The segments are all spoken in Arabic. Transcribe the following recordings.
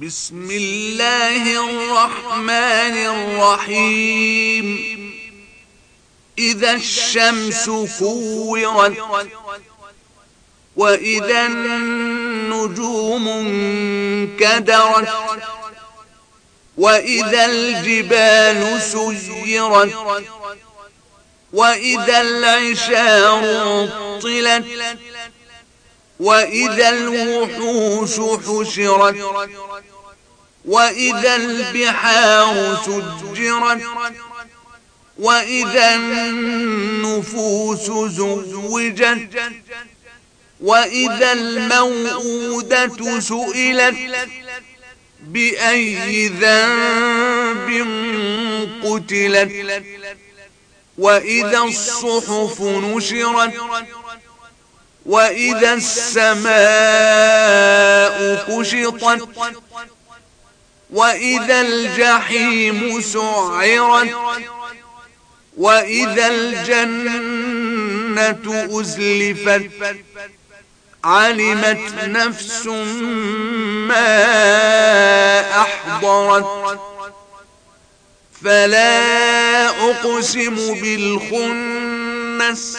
بسم الله الرحمن الرحيم اذا الشمس كورت واذا النجوم انكدرت واذا الجبال سيرت واذا العشار طلت وإذا الوحوش حشرت وإذا البحار سجرت وإذا النفوس زوجت وإذا الموؤودة سئلت بأي ذنب قتلت وإذا الصحف نشرت وَإِذَا السَّمَاءُ كُشِطَتْ وَإِذَا الْجَحِيمُ سُعِّرَتْ وَإِذَا الْجَنَّةُ أُزْلِفَتْ عَلِمَتْ نَفْسٌ مَا أَحْضَرَتْ فَلَا أُقْسِمُ بِالْخُنَّسِ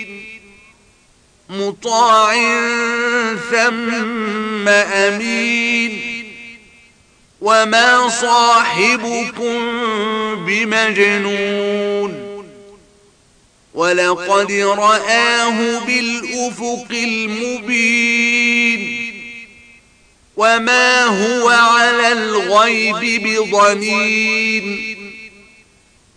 مطاع ثم أمين وما صاحبكم بمجنون ولقد رآه بالأفق المبين وما هو على الغيب بضنين